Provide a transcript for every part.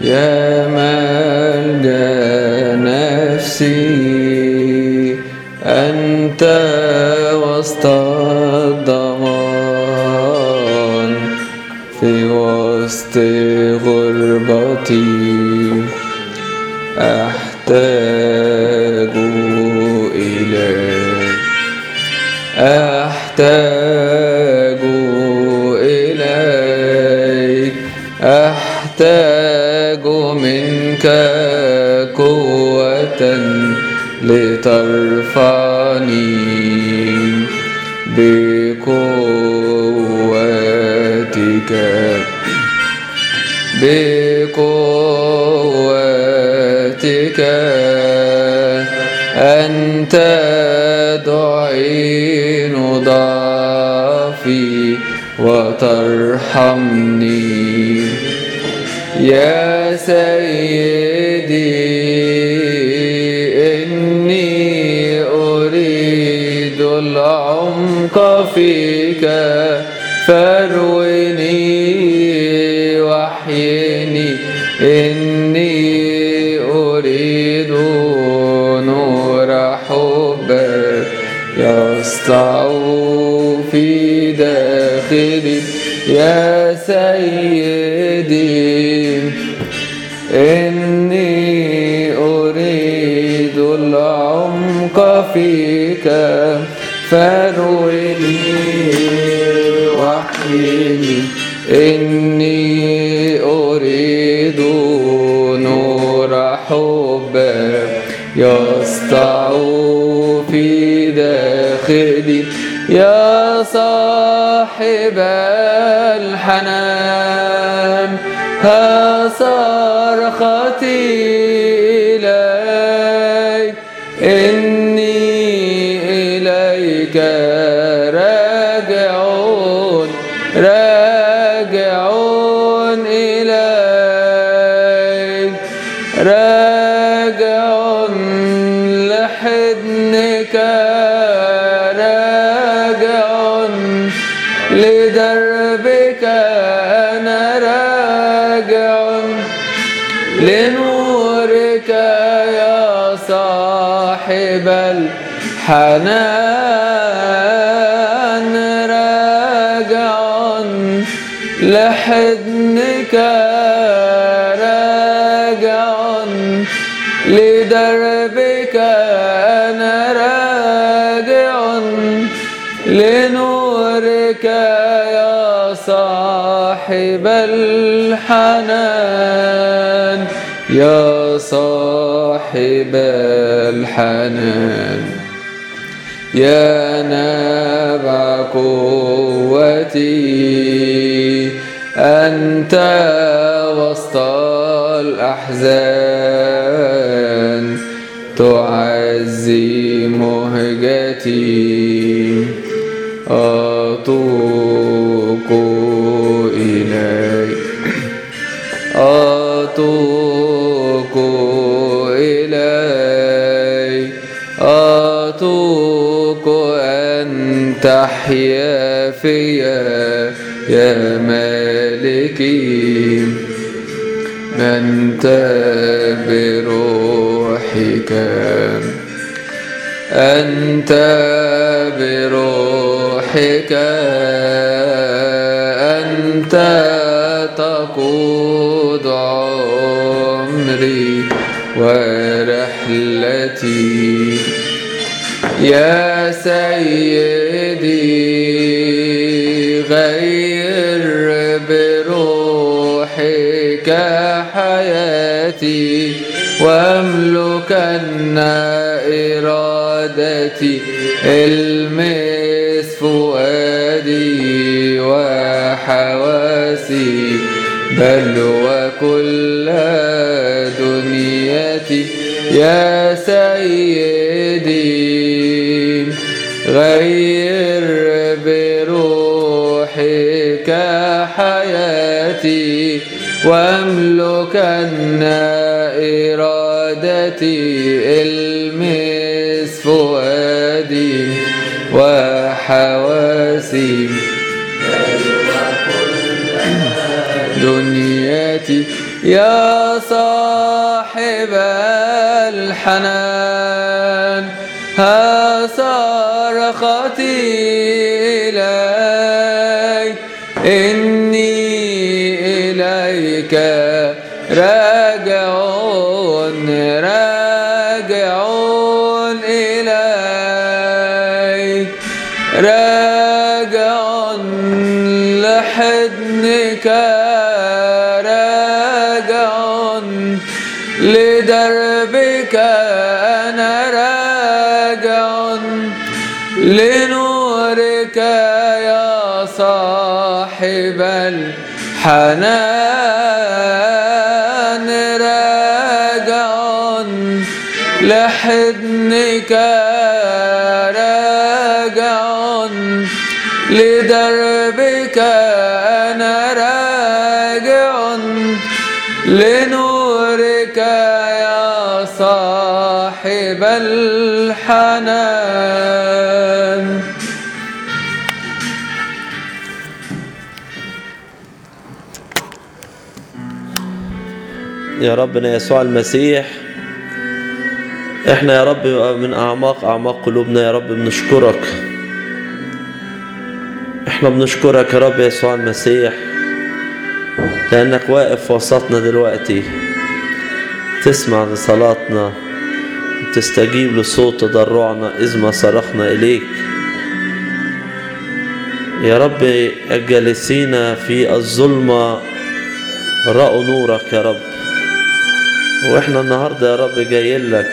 يا ملجأ نفسي. بقوتك أنت تعين ضعفي وترحمني. يا سيدي إني أريد العمق فيك سيدي إني أريد العمق فيك فارويني واحيني إني أريد نور حبك يسطع صاحب الحنان ها صرختي إليك إني إليك راجعون راجعون إليك. راجع لحضنك. الحنان راجع لحضنك راجع لدربك أنا راجع لنورك يا صاحب الحنان يا صاحب الحنان. يا نبع قوتي أنت وسط الأحزان تعزي مهجتي. تحيا فيا يا مالكي. أنت بروحك أنت بروحك أنت تقود عمري ورحلتي. يا سيدي غير بروحك حياتي واملكن إرادتي المس فؤادي وحواسي بل وكل دنيتي يا سيدي حياتي واملكن إرادتي المس فؤادي وحواسي. دنياتي يا صاحب الحنان ها صرختي لدربك أنا راجع لنورك يا صاحب الحنان. الحنان. يا ربنا يسوع المسيح. إحنا يا رب من أعماق أعماق قلوبنا يا رب بنشكرك. إحنا بنشكرك يا رب يسوع المسيح. لأنك واقف وسطنا دلوقتي. تسمع لصلاتنا. تستجيب لصوت تضرعنا إذ ما صرخنا إليك. يا رب الجالسين في الظلمه رأوا نورك يا رب. وإحنا النهارده يا رب جايين لك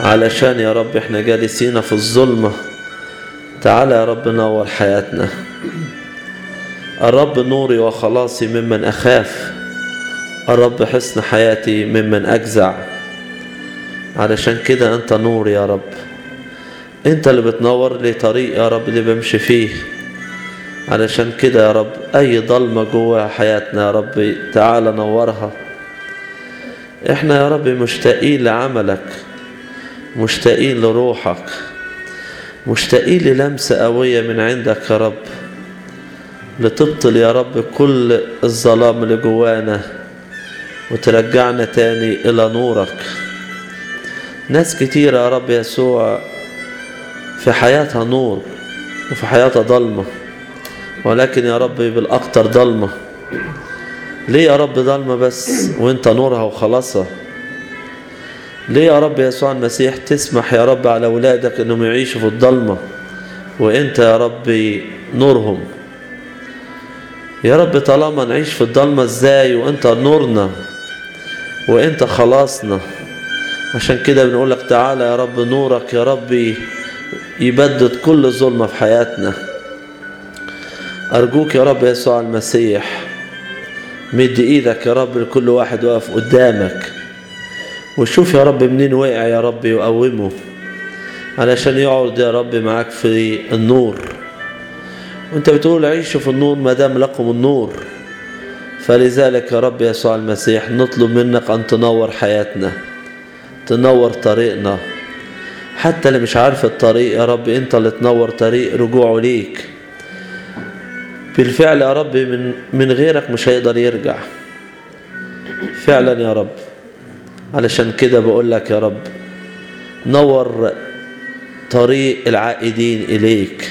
علشان يا رب إحنا جالسين في الظلمة تعالى يا رب نور حياتنا. الرب نوري وخلاصي ممن أخاف. الرب حسن حياتي ممن أجزع. علشان كده أنت نور يا رب. أنت اللي بتنور لي طريق يا رب اللي بمشي فيه. علشان كده يا رب أي ضلمة جوا حياتنا يا رب تعالى نورها. إحنا يا رب مشتاقين لعملك مشتاقين لروحك مشتاقين للمسة قوية من عندك يا رب. لتبطل يا رب كل الظلام اللي جوانا وترجعنا تاني إلى نورك. ناس كتير يا رب يسوع في حياتها نور وفي حياتها ضلمة ولكن يا رب بالأكتر ضلمة. ليه يا رب ضلمة بس وانت نورها وخلاصها؟ ليه يا رب يسوع المسيح تسمح يا رب على أولادك إنهم يعيشوا في الضلمة وانت يا رب نورهم؟ يا رب طالما نعيش في الضلمة إزاي وانت نورنا وانت خلاصنا؟ عشان كده بنقول لك تعالى يا رب نورك يا رب يبدد كل ظلمة في حياتنا. أرجوك يا رب يسوع المسيح مد إيدك يا رب لكل واحد واقف قدامك. وشوف يا رب منين وقع يا رب يقومه علشان يقعد يا رب معاك في النور. وأنت بتقول عيشوا في النور ما دام لكم النور. فلذلك يا رب يسوع المسيح نطلب منك أن تنور حياتنا. تنور طريقنا. حتى اللي مش عارف الطريق يا رب انت اللي تنور طريق رجوعه ليك. بالفعل يا رب من من غيرك مش هيقدر يرجع. فعلا يا رب. علشان كده بقول لك يا رب نور طريق العائدين إليك.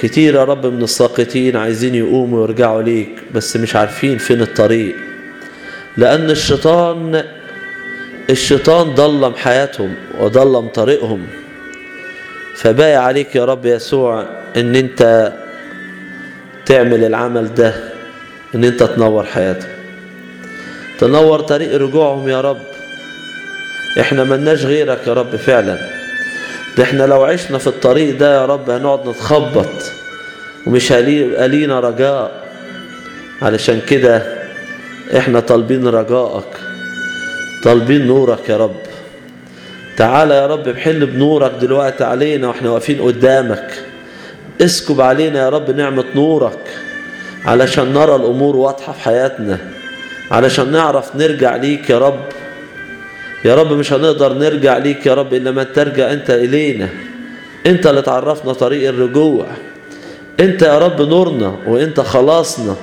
كتير يا رب من الساقطين عايزين يقوموا ويرجعوا ليك بس مش عارفين فين الطريق. لأن الشيطان الشيطان ضلم حياتهم وضلم طريقهم. فباقي عليك يا رب يسوع إن أنت تعمل العمل ده إن أنت تنور حياتهم. تنور طريق رجوعهم يا رب. إحنا ملناش غيرك يا رب فعلا. ده إحنا لو عشنا في الطريق ده يا رب هنقعد نتخبط ومش هيبقى لينا رجاء. علشان كده إحنا طالبين رجائك. طالبين نورك يا رب. تعالى يا رب بحل بنورك دلوقتي علينا وإحنا واقفين قدامك. اسكب علينا يا رب نعمة نورك علشان نرى الأمور واضحة في حياتنا علشان نعرف نرجع ليك يا رب. يا رب مش هنقدر نرجع ليك يا رب إلا ما ترجع أنت إلينا. أنت اللي تعرفنا طريق الرجوع. أنت يا رب نورنا وأنت خلاصنا.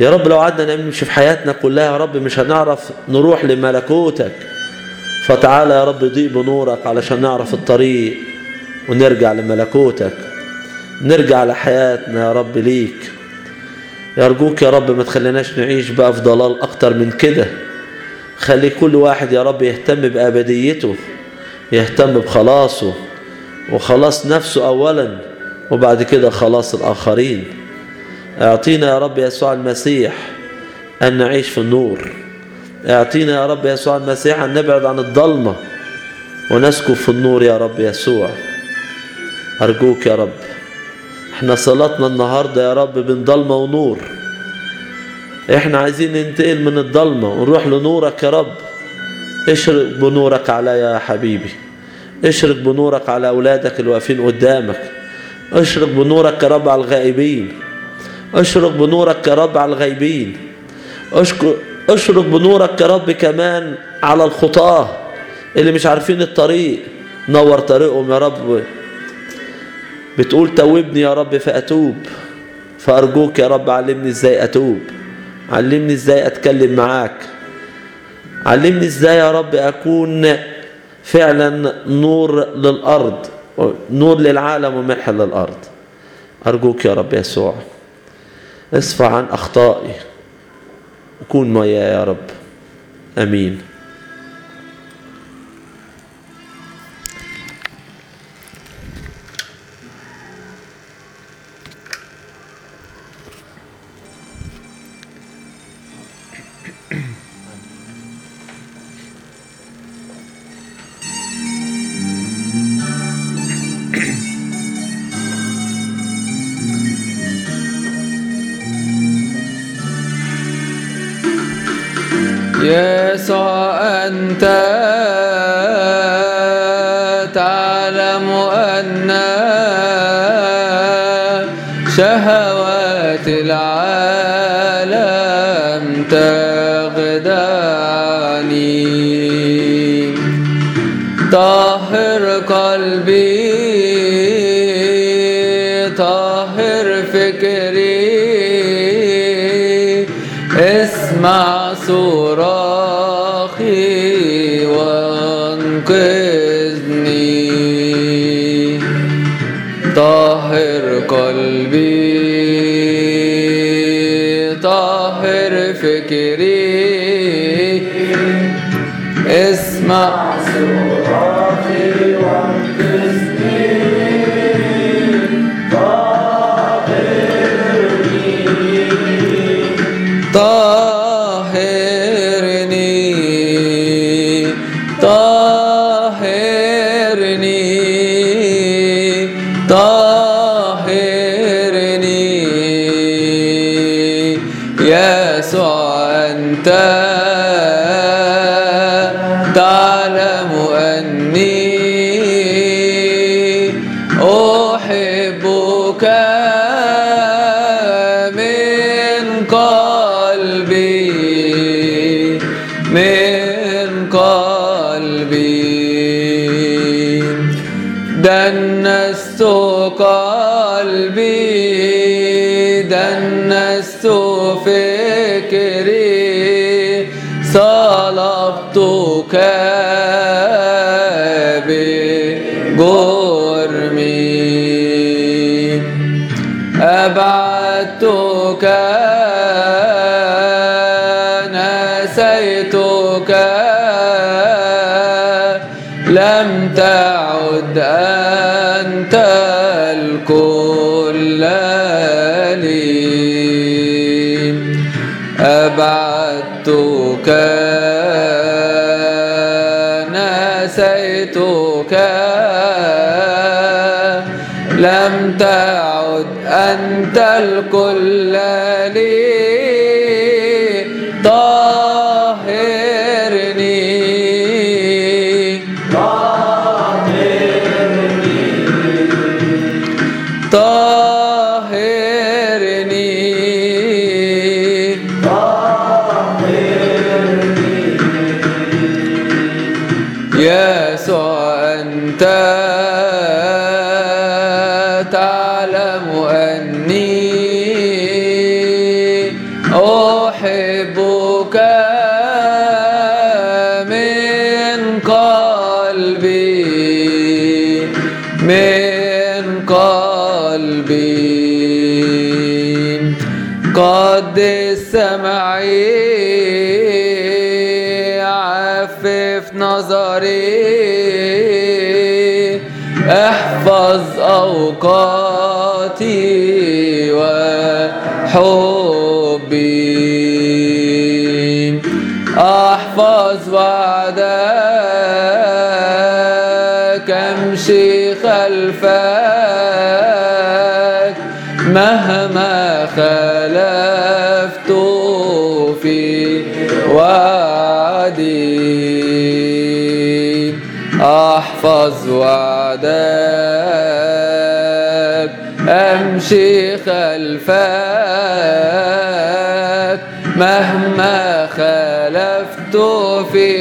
يا رب لو قعدنا نمشي في حياتنا كلها يا رب مش هنعرف نروح لملكوتك. فتعالى يا رب ضيء بنورك علشان نعرف الطريق ونرجع لملكوتك. نرجع لحياتنا يا رب ليك. يرجوك يا رب ما تخليناش نعيش بقى في ضلال أكتر من كده. خلي كل واحد يا رب يهتم بأبديته يهتم بخلاصه وخلاص نفسه أولا وبعد كده خلاص الآخرين. اعطينا يا رب يسوع المسيح أن نعيش في النور. اعطينا يا رب يسوع المسيح أن نبعد عن الضلمة ونسكب في النور يا رب يسوع. أرجوك يا رب إحنا صلاتنا النهاردة يا رب بين ضلمة ونور. إحنا عايزين ننتقل من الضلمة ونروح لنورك يا رب. اشرق بنورك عليا يا حبيبي. اشرق بنورك على أولادك الواقفين قدامك. اشرق بنورك يا رب على الغائبين. اشرق بنورك يا رب على الغايبين اشرق بنورك يا رب كمان على الخطاة اللي مش عارفين الطريق. نور طريقهم يا رب. بتقول توبني يا رب فأتوب. فأرجوك يا رب علمني إزاي أتوب. علمني إزاي أتكلم معاك. علمني إزاي يا رب أكون فعلا نور للأرض. نور للعالم وملح للأرض. أرجوك يا رب يسوع. اصفى عن أخطائي. وكون معايا يا رب. أمين. العالم تغداني. طهر قلبي طهر فكري. اسمع صراخي وانقذني. طهر قلبي فكري اسمع. أحبك أبعدتك نسيتك. لم تعد أنت الكل لي. أحبك من قلبي من قلبي. قدس سمعي عفف نظري احفظ أوقاتي وحبي. احفظ وعدك امشي خلفك. مهما خلفت في وعدي أحفظ وعدك. امشي خلفك مهما خلفت في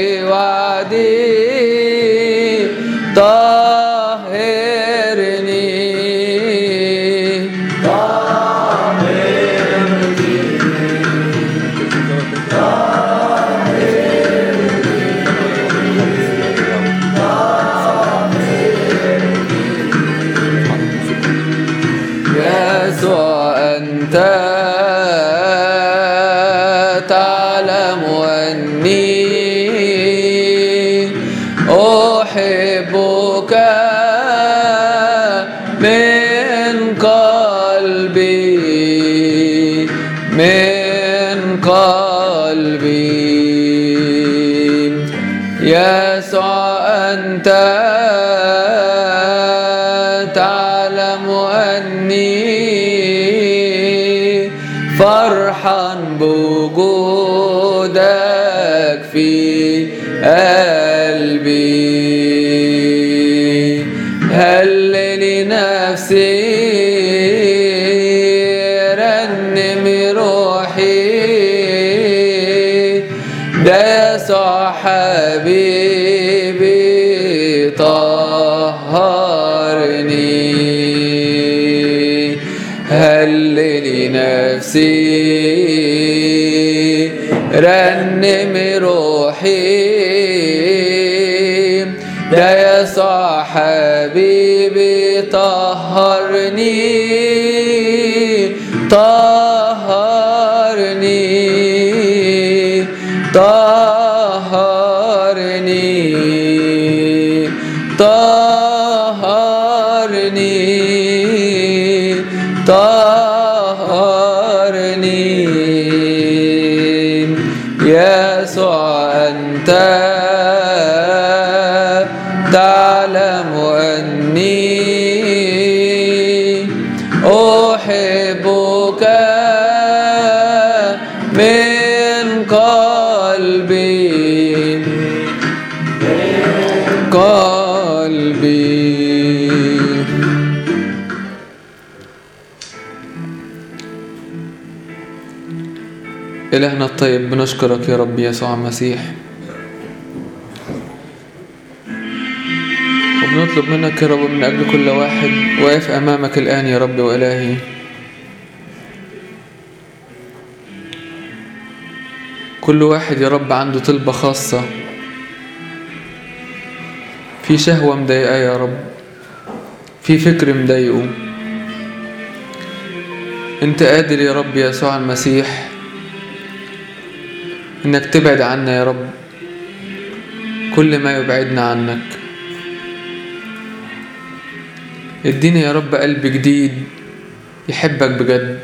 أحبك من قلبي من قلبي. يسوع أنت طهرني هللي نفسي. رنم روحي. ده يسوع حبيبي طهرني. طهرني الطيب بنشكرك يا رب يسوع المسيح. وبنطلب منك يا رب من أجل كل واحد واقف أمامك الآن يا رب وإلهي. كل واحد يا رب عنده طلبة خاصة. في شهوة مضايقاه يا رب. في فكر مضايقه. أنت قادر يا رب يسوع المسيح. إنك تبعد عنا يا رب. كل ما يبعدنا عنك. ادينا يا رب قلب جديد يحبك بجد.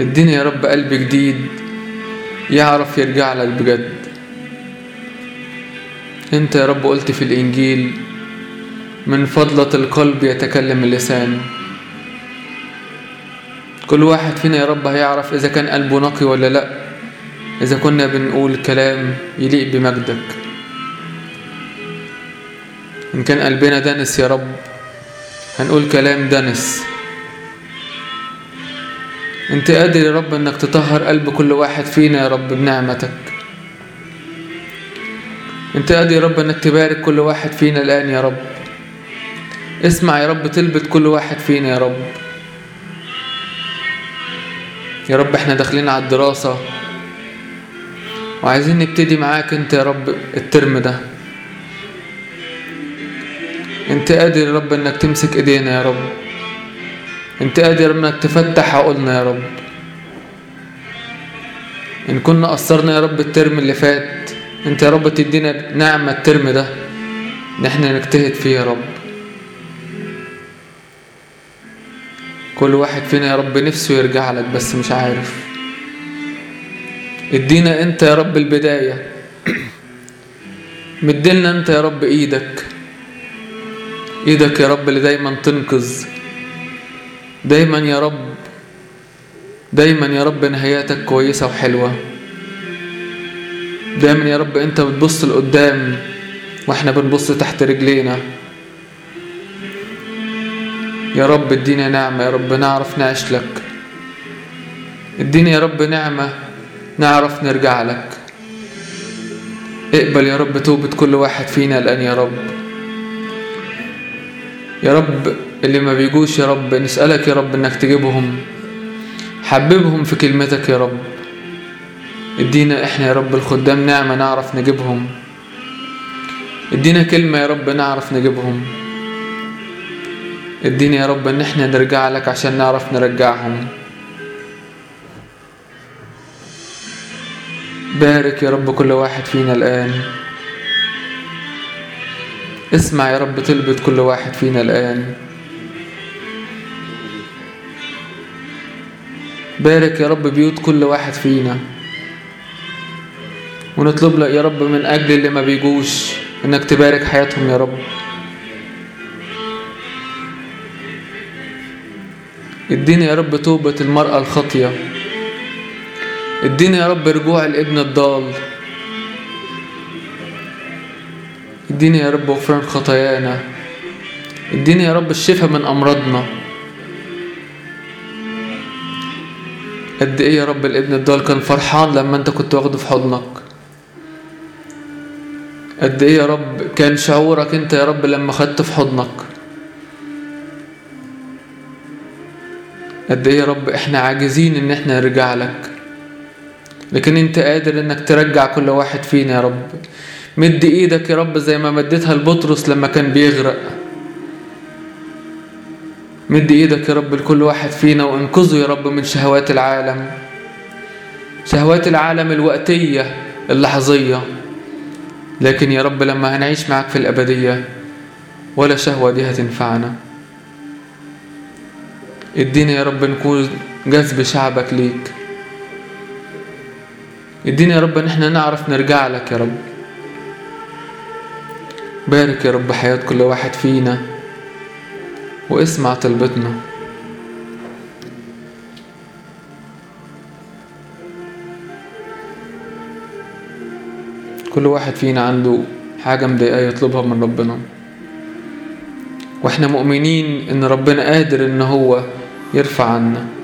ادينا يا رب قلب جديد يعرف يرجع لك بجد. انت يا رب قلت في الإنجيل من فضلة القلب يتكلم اللسان. كل واحد فينا يا رب هيعرف إذا كان قلبه نقي ولا لأ. إذا كنا بنقول كلام يليق بمجدك. إن كان قلبنا دنس يا رب هنقول كلام دنس. أنت قادر يا رب إنك تطهر قلب كل واحد فينا يا رب بنعمتك. أنت قادر يا رب إنك تبارك كل واحد فينا الآن يا رب. اسمع يا رب تلبت كل واحد فينا يا رب. يا رب إحنا داخلين على الدراسة. وعايزين نبتدي معاك انت يا رب الترم ده. انت قادر يا رب انك تمسك ايدينا يا رب. انت قادر انك تفتح عقولنا يا رب. ان كنا قصرنا يا رب الترم اللي فات انت يا رب تدينا نعمة الترم ده. ان إحنا نجتهد فيه يا رب. كل واحد فينا يا رب نفسه يرجع لك بس مش عارف. ادينا انت يا رب البداية. مدلنا انت يا رب إيدك. إيدك يا رب اللي دايما تنقذ. دايما يا رب دايما يا رب نهاياتك كويسة وحلوة. دايما يا رب انت بتبص لقدام وإحنا بنبص تحت رجلينا. يا رب ادينا نعمة يا رب نعرف نعيش لك. ادينا يا رب نعمة نعرف نرجع لك. اقبل يا رب توبة كل واحد فينا الآن يا رب. يا رب اللي ما بيجوش يا رب نسألك يا رب إنك تجيبهم. حببهم في كلمتك يا رب. ادينا إحنا يا رب الخدام نعمة نعرف نجيبهم. ادينا كلمة يا رب نعرف نجيبهم. ادينا يا رب ان إحنا نرجع لك عشان نعرف نرجعهم. بارك يا رب كل واحد فينا الآن. اسمع يا رب طلبة كل واحد فينا الآن. بارك يا رب بيوت كل واحد فينا. ونطلب لك يا رب من أجل اللي ما بيجوش إنك تبارك حياتهم يا رب. ادينا يا رب توبة المرأة الخاطية ادينا يا رب رجوع الابن الضال. ادينا يا رب غفران خطايانا. ادينا يا رب الشفاء من أمراضنا. قد إيه يا رب الابن الضال كان فرحان لما أنت كنت واخده في حضنك. قد إيه يا رب كان شعورك أنت يا رب لما خدت في حضنك. قد إيه يا رب إحنا عاجزين إن إحنا نرجع لك. لكن أنت قادر إنك ترجع كل واحد فينا يا رب. مد إيدك يا رب زي ما مديتها لبطرس لما كان بيغرق. مد إيدك يا رب لكل واحد فينا وانقذه يا رب من شهوات العالم. شهوات العالم الوقتية اللحظية. لكن يا رب لما هنعيش معاك في الأبدية ولا شهوة دي هتنفعنا. ادينا يا رب نكون جذب شعبك ليك. ادينا يا رب إن إحنا نعرف نرجع لك يا رب. بارك يا رب حياة كل واحد فينا واسمع طلبتنا. كل واحد فينا عنده حاجة مضايقاه يطلبها من ربنا. وإحنا مؤمنين إن ربنا قادر إن هو irfan.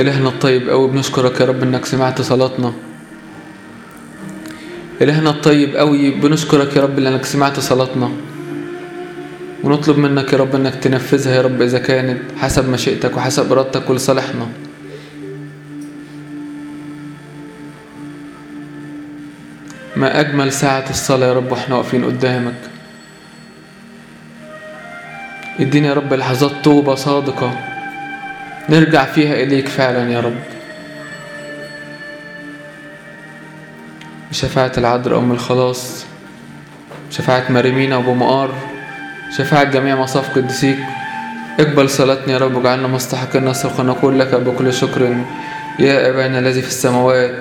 إلهنا الطيب أوي بنشكرك يا رب إنك سمعت صلاتنا. إلهنا الطيب أوي بنشكرك يا رب لأنك سمعت صلاتنا. ونطلب منك يا رب إنك تنفذها يا رب إذا كانت حسب مشيئتك وحسب إرادتك ولصالحنا. ما أجمل ساعة الصلاة يا رب وإحنا واقفين قدامك. ادينا يا رب لحظات توبة صادقة. نرجع فيها إليك فعلا يا رب. بشفاعة العذراء أم الخلاص شفاعة مريمينا وأبو مقار شفاعة جميع مصاف قديسيك اقبل صلاتنا يا رب واجعلنا مستحقين نصرخ ونقول لك بكل شكر. يا أبانا الذي في السماوات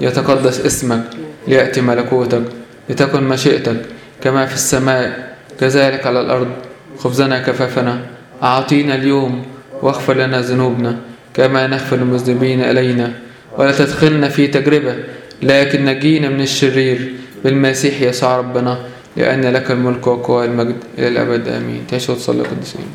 يتقدس اسمك ليأتي ملكوتك لتكن مشيئتك كما في السماء كذلك على الأرض. خبزنا كفافنا أعطينا اليوم واغفر لنا ذنوبنا كما نغفر المذنبين إلينا. ولا تدخلنا في تجربة لكن نجينا من الشرير بالمسيح يسوع ربنا لأن لك الملك والقوة والمجد إلى الأبد. آمين. تعيشوا وتصلوا قدسين